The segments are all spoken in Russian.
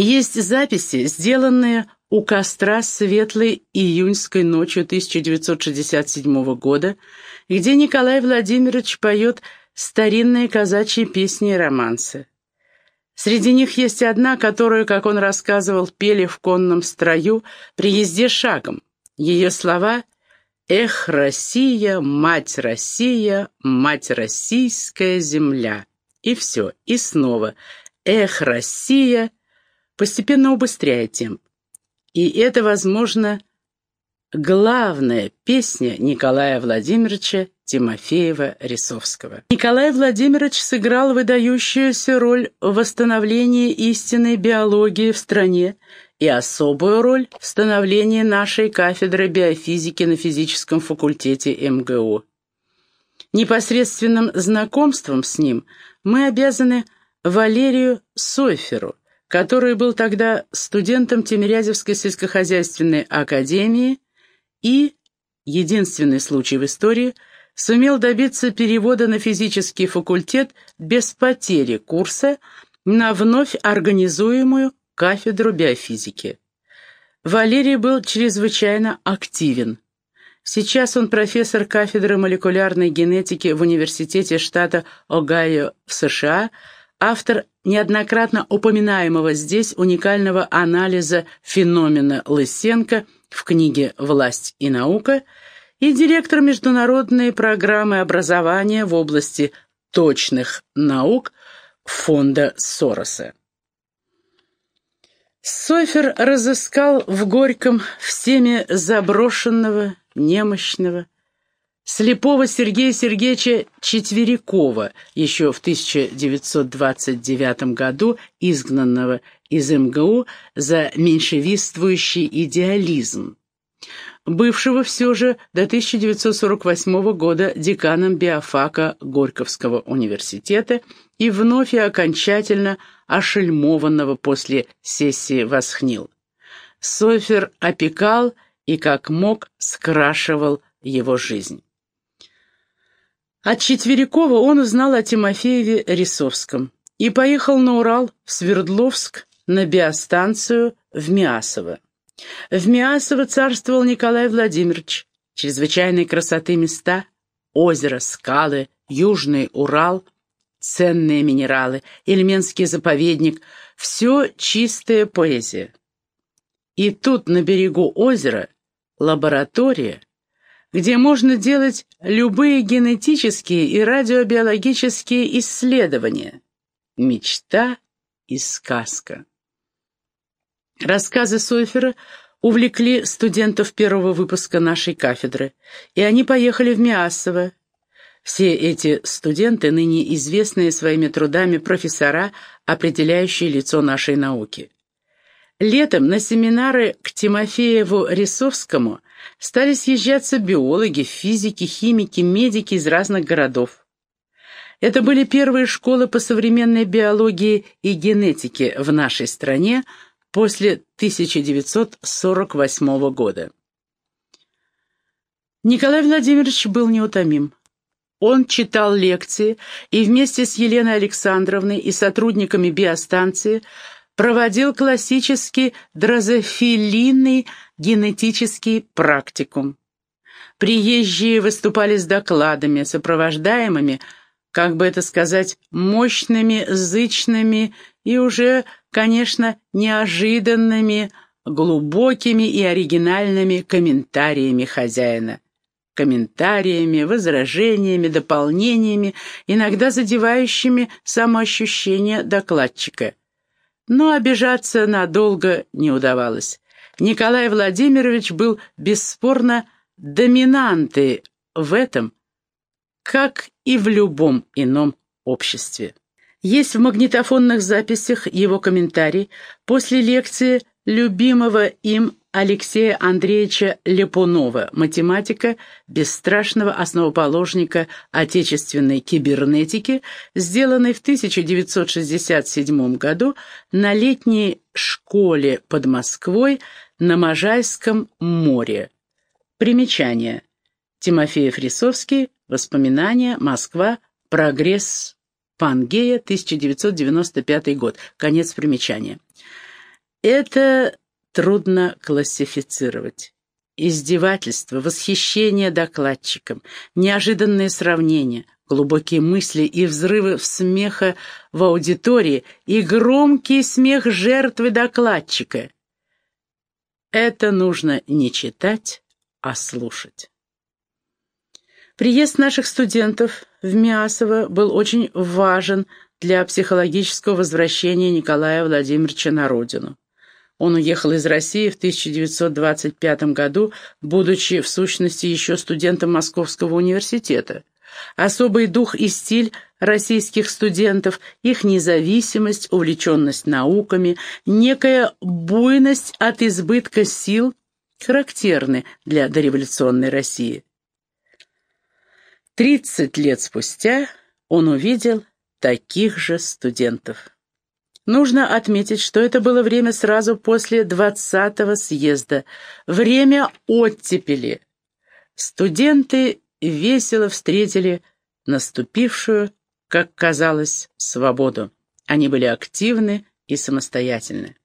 Есть записи, сделанные у костра светлой июньской ночью 1967 года, где Николай Владимирович поет старинные казачьи песни и романсы. Среди них есть одна, которую, как он рассказывал, пели в конном строю при езде шагом. Ее слова «Эх, Россия, мать Россия, мать российская земля». И все, и снова «Эх, Россия», постепенно убыстряя темп. И это, возможно, главная песня Николая Владимировича Тимофеева-Рисовского. Николай Владимирович сыграл выдающуюся роль в восстановлении истинной биологии в стране и особую роль в становлении нашей кафедры биофизики на физическом факультете МГУ. Непосредственным знакомством с ним мы обязаны Валерию Сойферу, который был тогда студентом Тимирязевской сельскохозяйственной академии и, единственный случай в истории, сумел добиться перевода на физический факультет без потери курса на вновь организуемую кафедру биофизики. Валерий был чрезвычайно активен. Сейчас он профессор кафедры молекулярной генетики в Университете штата Огайо в США – автор неоднократно упоминаемого здесь уникального анализа феномена Лысенко в книге «Власть и наука» и директор международной программы образования в области точных наук фонда Сороса. Софер разыскал в Горьком всеми заброшенного, немощного, слепого Сергея Сергеевича Четверякова, еще в 1929 году изгнанного из МГУ за меньшевистствующий идеализм, бывшего все же до 1948 года деканом биофака Горьковского университета и вновь и окончательно ошельмованного после сессии Восхнил. Софер опекал и как мог скрашивал его жизнь. От Четверякова он узнал о Тимофееве Рисовском и поехал на Урал, в Свердловск, на биостанцию в Миасово. В Миасово царствовал Николай Владимирович. Чрезвычайной красоты места, озеро, скалы, Южный Урал, ценные минералы, Ильменский заповедник — все чистая поэзия. И тут, на берегу озера, лаборатория, где можно делать любые генетические и радиобиологические исследования. Мечта и сказка. Рассказы Сойфера увлекли студентов первого выпуска нашей кафедры, и они поехали в Миассово. Все эти студенты, ныне известные своими трудами профессора, определяющие лицо нашей науки. Летом на семинары к Тимофееву Рисовскому стали съезжаться биологи, физики, химики, медики из разных городов. Это были первые школы по современной биологии и генетике в нашей стране после 1948 года. Николай Владимирович был неутомим. Он читал лекции и вместе с Еленой Александровной и сотрудниками биостанции проводил классический дрозофилийный генетический практикум. Приезжие выступали с докладами, сопровождаемыми, как бы это сказать, мощными, зычными и уже, конечно, неожиданными, глубокими и оригинальными комментариями хозяина. Комментариями, возражениями, дополнениями, иногда задевающими самоощущение докладчика. Но обижаться надолго не удавалось. Николай Владимирович был бесспорно доминантой в этом, как и в любом ином обществе. Есть в магнитофонных записях его комментарий после лекции любимого им Алексея Андреевича Лепунова, математика, бесстрашного основоположника отечественной кибернетики, сделанной в 1967 году на летней школе под Москвой на Можайском море. Примечание. Тимофеев Рисовский. Воспоминания. Москва. Прогресс. Пангея. 1995 год. Конец примечания. Это трудно классифицировать. Издевательство, восхищение докладчиком, неожиданные сравнения, глубокие мысли и взрывы в смеха в аудитории и громкий смех жертвы докладчика. Это нужно не читать, а слушать. Приезд наших студентов в Миасово был очень важен для психологического возвращения Николая Владимировича на родину. Он уехал из России в 1925 году, будучи в сущности еще студентом Московского университета. Особый дух и стиль российских студентов, их независимость, увлеченность науками, некая буйность от избытка сил характерны для дореволюционной России. Тридцать лет спустя он увидел таких же студентов. Нужно отметить, что это было время сразу после 20-го съезда, время оттепели. Студенты весело встретили наступившую, как казалось, свободу. Они были активны и самостоятельны.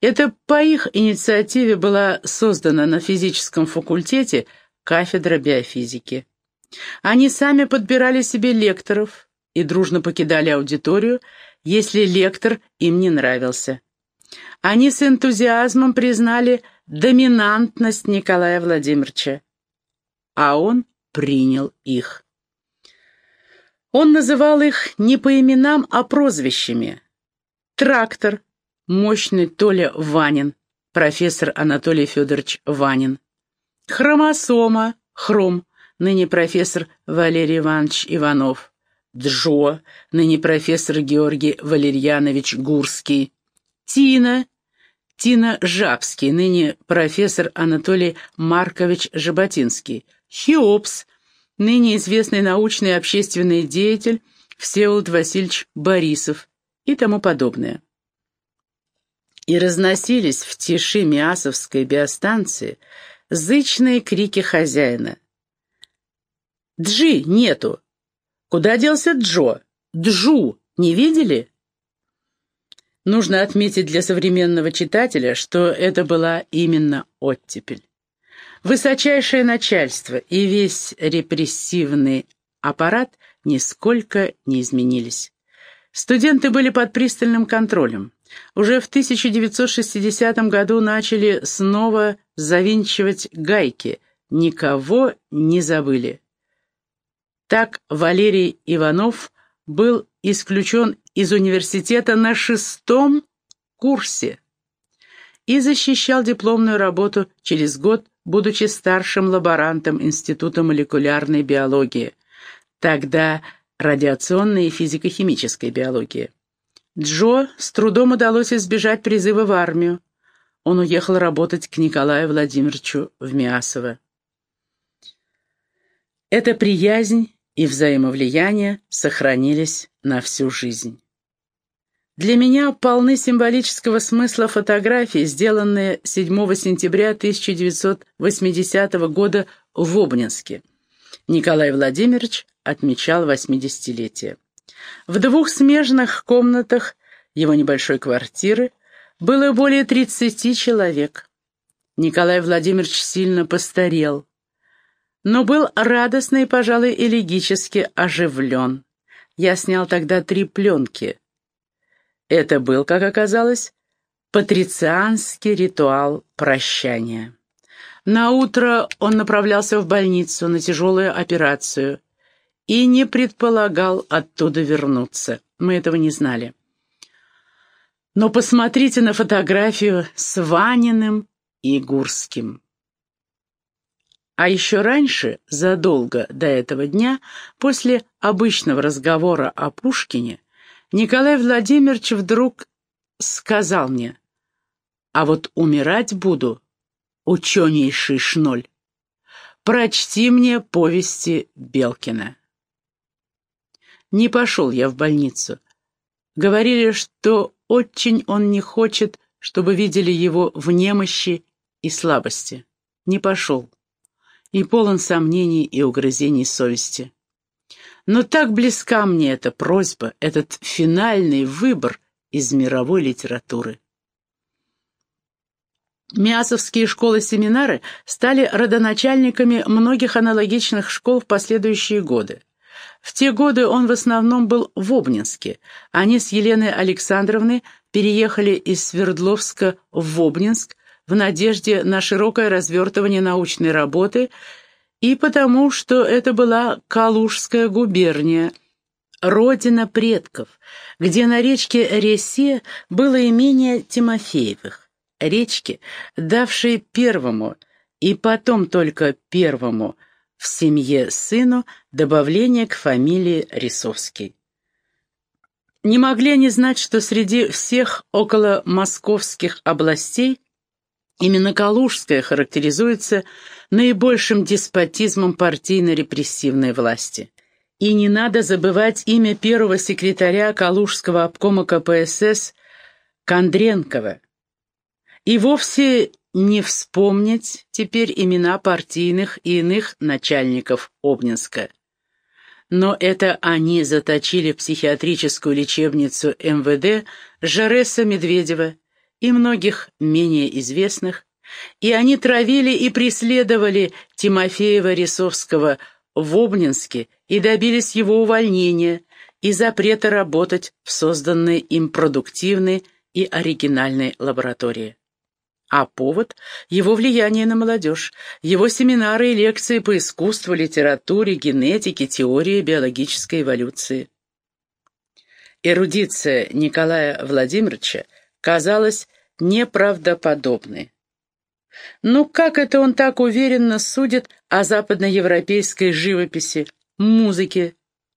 Это по их инициативе была создана на физическом факультете кафедра биофизики. Они сами подбирали себе лекторов и дружно покидали аудиторию, если лектор им не нравился. Они с энтузиазмом признали доминантность Николая Владимировича, а он принял их. Он называл их не по именам, а прозвищами. Трактор, мощный Толя Ванин, профессор Анатолий Федорович Ванин. Хромосома, Хром, ныне профессор Валерий Иванович Иванов. Джо, ныне профессор Георгий Валерьянович Гурский, Тина, Тина Жабский, ныне профессор Анатолий Маркович Жаботинский, Хеопс, ныне известный научный и общественный деятель Всеволод Васильевич Борисов и тому подобное. И разносились в тиши Миасовской биостанции зычные крики хозяина. «Джи нету! Куда делся Джо? Джу не видели? Нужно отметить для современного читателя, что это была именно оттепель. Высочайшее начальство и весь репрессивный аппарат нисколько не изменились. Студенты были под пристальным контролем. Уже в 1960 году начали снова завинчивать гайки, никого не забыли. Так Валерий Иванов был исключен из университета на шестом курсе и защищал дипломную работу через год, будучи старшим лаборантом Института молекулярной биологии, тогда радиационной и физико-химической биологии. Джо с трудом удалось избежать призыва в армию. Он уехал работать к Николаю Владимировичу в Миасово. Эта приязнь и взаимовлияние сохранились на всю жизнь. Для меня полны символического смысла фотографии, сделанные 7 сентября 1980 года в Обнинске. Николай Владимирович отмечал 80-летие. В двух смежных комнатах его небольшой квартиры было более 30 человек. Николай Владимирович сильно постарел но был радостно и, пожалуй, элегически оживлен. Я снял тогда три пленки. Это был, как оказалось, патрицианский ритуал прощания. На утро он направлялся в больницу на тяжелую операцию и не предполагал оттуда вернуться. Мы этого не знали. Но посмотрите на фотографию с Ваниным и Гурским. А еще раньше, задолго до этого дня, после обычного разговора о Пушкине, Николай Владимирович вдруг сказал мне, «А вот умирать буду, ученейший шноль. Прочти мне повести Белкина». Не пошел я в больницу. Говорили, что очень он не хочет, чтобы видели его в немощи и слабости. Не пошел и полон сомнений и угрызений совести. Но так близка мне эта просьба, этот финальный выбор из мировой литературы. Мясовские школы-семинары стали родоначальниками многих аналогичных школ в последующие годы. В те годы он в основном был в Обнинске. Они с Еленой Александровной переехали из Свердловска в Обнинск в надежде на широкое развертывание научной работы и потому, что это была Калужская губерния, родина предков, где на речке Ресе было имение Тимофеевых. Речки, давшей первому и потом только первому в семье сыну добавление к фамилии Рисовский. Не могли они знать, что среди всех около московских областей именно Калужская характеризуется наибольшим деспотизмом партийно-репрессивной власти. И не надо забывать имя первого секретаря Калужского обкома КПСС Кондренкова. И вовсе не вспомнить теперь имена партийных и иных начальников Обнинска. Но это они заточили в психиатрическую лечебницу МВД Жареса Медведева и многих менее известных, и они травили и преследовали Тимофеева Рисовского в Обнинске и добились его увольнения и запрета работать в созданной им продуктивной и оригинальной лаборатории. А повод — его влияние на молодежь, его семинары и лекции по искусству, литературе, генетике, теории биологической эволюции. Эрудиция Николая Владимировича казалась неправдоподобной. Ну как это он так уверенно судит о западноевропейской живописи, музыке,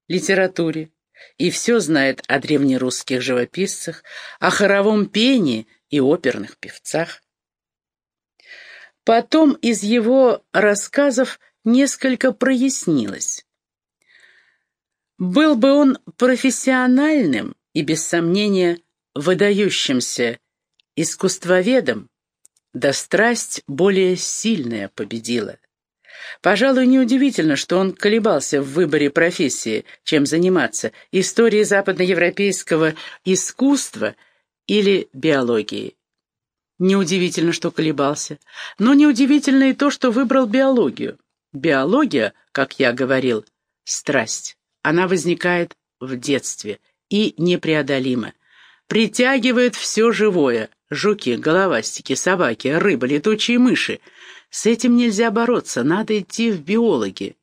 литературе? И все знает о древнерусских живописцах, о хоровом пении и оперных певцах. Потом из его рассказов несколько прояснилось. Был бы он профессиональным и, без сомнения, выдающимся искусствоведом, да страсть более сильная победила. Пожалуй, неудивительно, что он колебался в выборе профессии, чем заниматься, историей западноевропейского искусства или биологией. Неудивительно, что колебался, но неудивительно и то, что выбрал биологию. Биология, как я говорил, страсть. Она возникает в детстве и непреодолима. Притягивает все живое, Жуки, головастики, собаки, рыба, летучие мыши. С этим нельзя бороться, надо идти в биологи.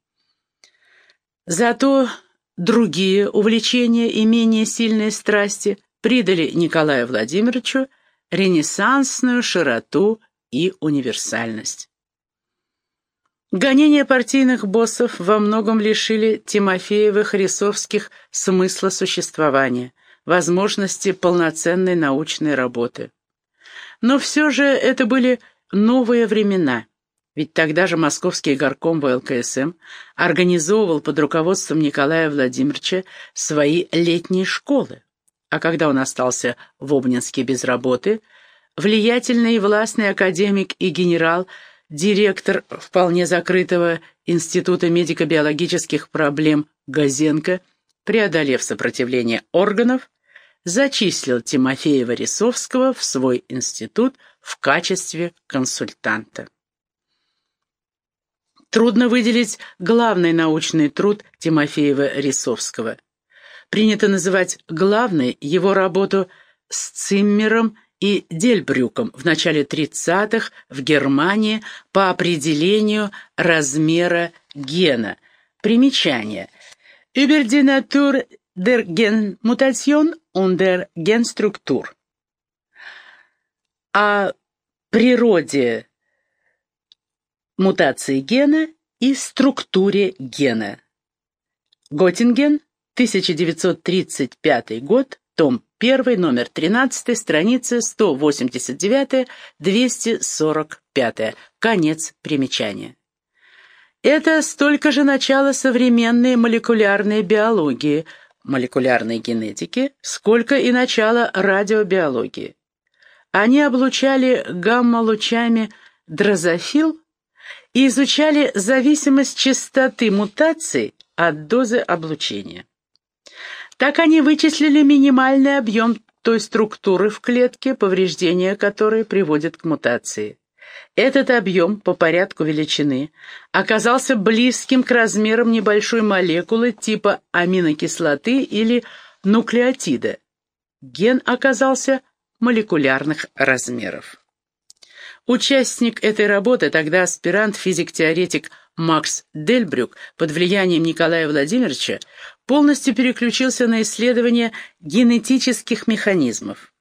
Зато другие увлечения и менее сильные страсти придали Николаю Владимировичу ренессансную широту и универсальность. Гонения партийных боссов во многом лишили Тимофеевых Рисовских смысла существования, возможности полноценной научной работы. Но все же это были новые времена. Ведь тогда же московский горком ВЛКСМ организовывал под руководством Николая Владимировича свои летние школы. А когда он остался в Обнинске без работы, влиятельный и властный академик и генерал, директор вполне закрытого Института медико-биологических проблем Газенко, преодолев сопротивление органов, зачислил Тимофея Рисовского в свой институт в качестве консультанта. Трудно выделить главный научный труд Тимофеева Рисовского. Принято называть главной его работу с Циммером и Дельбрюком в начале 30-х в Германии по определению размера гена. Примечание. Über die Natur der Genmutation und der Genstruktur. О природе мутации гена и структуре гена. Готтинген, 1935 год, том 1, номер 13, страница 189-245, конец примечания. Это столько же начало современной молекулярной биологии – молекулярной генетики, сколько и начало радиобиологии. Они облучали гамма-лучами дрозофил и изучали зависимость частоты мутаций от дозы облучения. Так они вычислили минимальный объем той структуры в клетке, повреждение которой приводит к мутации. Этот объем по порядку величины оказался близким к размерам небольшой молекулы типа аминокислоты или нуклеотида. Ген оказался молекулярных размеров. Участник этой работы, тогда аспирант физик-теоретик Макс Дельбрюк под влиянием Николая Владимировича полностью переключился на исследование генетических механизмов.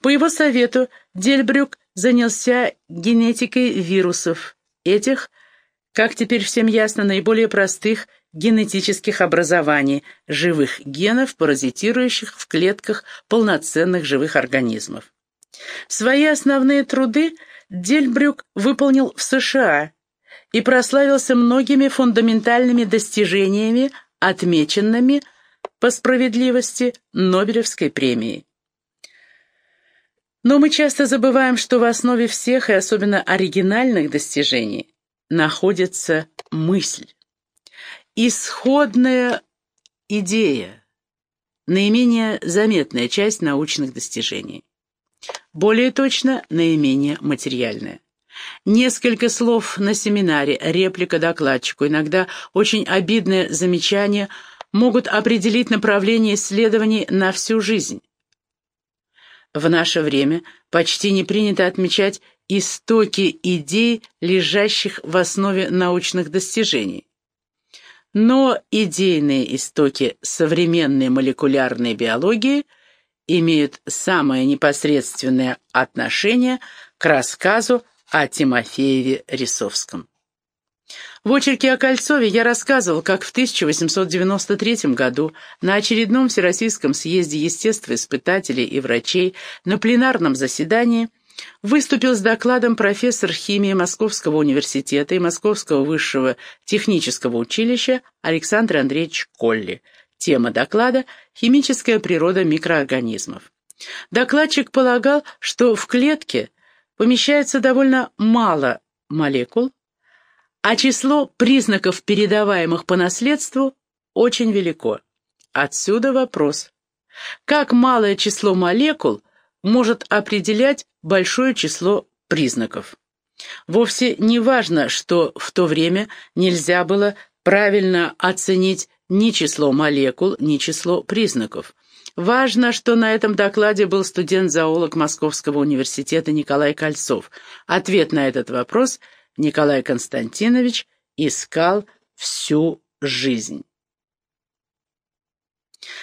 По его совету Дельбрюк занялся генетикой вирусов, этих, как теперь всем ясно, наиболее простых генетических образований, живых генов, паразитирующих в клетках полноценных живых организмов. Свои основные труды Дельбрюк выполнил в США и прославился многими фундаментальными достижениями, отмеченными по справедливости Нобелевской премией. Но мы часто забываем, что в основе всех, и особенно оригинальных достижений, находится мысль. Исходная идея – наименее заметная часть научных достижений. Более точно, наименее материальная. Несколько слов на семинаре, реплика докладчику, иногда очень обидное замечание могут определить направление исследований на всю жизнь. В наше время почти не принято отмечать истоки идей, лежащих в основе научных достижений. Но идейные истоки современной молекулярной биологии имеют самое непосредственное отношение к рассказу о Тимофееве Рисовском. В очерке о Кольцове я рассказывал, как в 1893 году на очередном Всероссийском съезде естествоиспытателей и врачей на пленарном заседании выступил с докладом профессор химии Московского университета и Московского высшего технического училища Александр Андреевич Колли. Тема доклада – химическая природа микроорганизмов. Докладчик полагал, что в клетке помещается довольно мало молекул, а число признаков, передаваемых по наследству, очень велико. Отсюда вопрос. Как малое число молекул может определять большое число признаков? Вовсе не важно, что в то время нельзя было правильно оценить ни число молекул, ни число признаков. Важно, что на этом докладе был студент-зоолог Московского университета Николай Кольцов. Ответ на этот вопрос – Николай Константинович искал всю жизнь.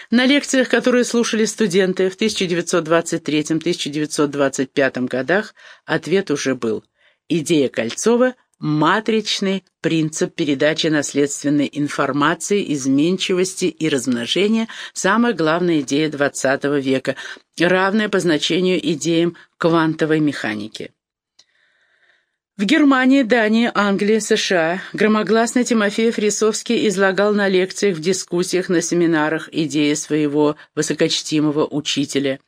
На лекциях, которые слушали студенты в 1923-1925 годах, ответ уже был. Идея Кольцова – матричный принцип передачи наследственной информации, изменчивости и размножения – самая главная идея XX века, равная по значению идеям квантовой механики. В Германии, Дании, Англии, США громогласно Тимофеев Рисовский излагал на лекциях, в дискуссиях, на семинарах идеи своего высокочтимого учителя.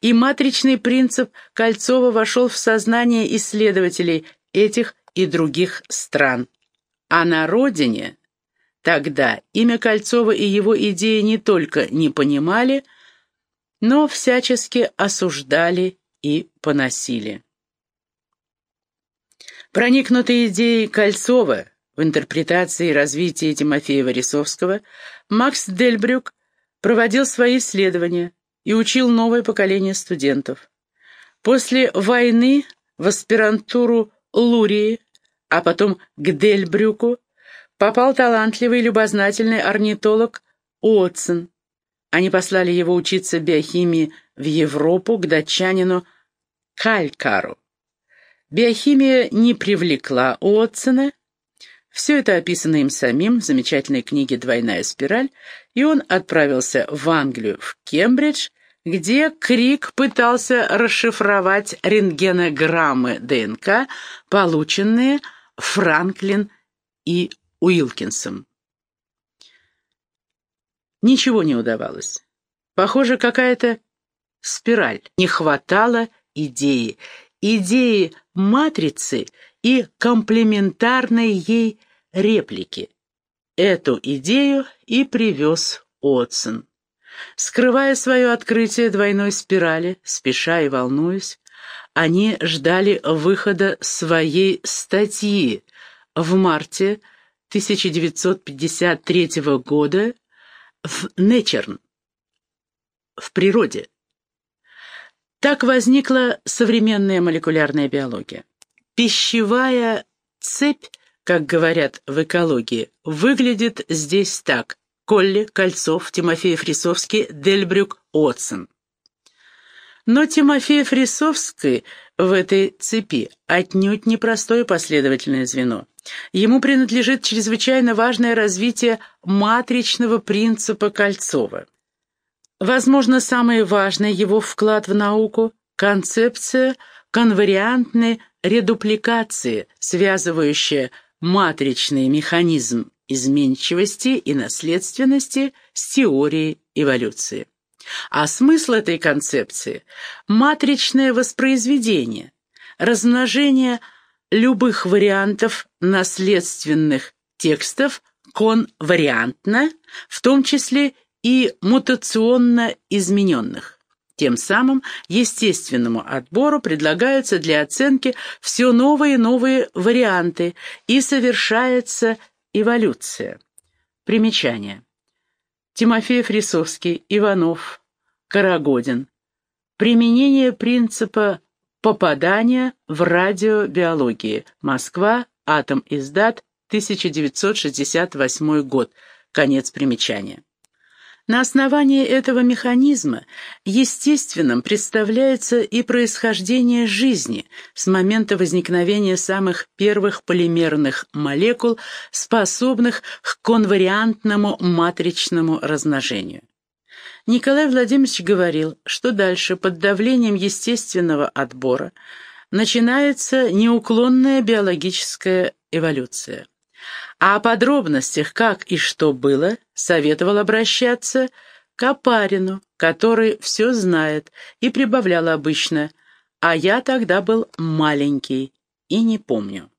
И матричный принцип Кольцова вошел в сознание исследователей этих и других стран. А на родине тогда имя Кольцова и его идеи не только не понимали, но всячески осуждали и поносили. Проникнутый идеей Кольцова в интерпретации и развитии Тимофея Рисовского, Макс Дельбрюк проводил свои исследования и учил новое поколение студентов. После войны в аспирантуру Лурии, а потом к Дельбрюку, попал талантливый любознательный орнитолог Уотсон. Они послали его учиться биохимии в Европу к датчанину Калькару. Биохимия не привлекла Уотсона. Все это описано им самим в замечательной книге «Двойная спираль», и он отправился в Англию, в Кембридж, где Крик пытался расшифровать рентгенограммы ДНК, полученные Франклин и Уилкинсом. Ничего не удавалось. Похоже, какая-то спираль. Не хватало идеи. Идеи матрицы и комплементарной ей реплики. Эту идею и привез Отсон. Скрывая свое открытие двойной спирали, спеша и волнуясь, они ждали выхода своей статьи в марте 1953 года в Nature, в природе. Так возникла современная молекулярная биология. Пищевая цепь, как говорят в экологии, выглядит здесь так. Колли, Кольцов, Тимофеев Рисовский, Дельбрюк, Отсон. Но Тимофеев Рисовский в этой цепи отнюдь непростое последовательное звено. Ему принадлежит чрезвычайно важное развитие матричного принципа Кольцова. Возможно, самый важный его вклад в науку – концепция конвариантной редупликации, связывающая матричный механизм изменчивости и наследственности с теорией эволюции. А смысл этой концепции – матричное воспроизведение, размножение любых вариантов наследственных текстов конвариантно, в том числе и мутационно измененных. Тем самым естественному отбору предлагаются для оценки все новые и новые варианты, и совершается эволюция. Примечание. Тимофеев Рисовский, Иванов, Карагодин. Применение принципа попадания в радиобиологии. Москва, Атом издат, 1968 год. Конец примечания. На основании этого механизма естественным представляется и происхождение жизни с момента возникновения самых первых полимерных молекул, способных к конвариантному матричному размножению. Николай Владимирович говорил, что дальше под давлением естественного отбора начинается неуклонная биологическая эволюция. А о подробностях, как и что было, советовал обращаться к Апарину, который все знает, и прибавлял обычно, а я тогда был маленький и не помню.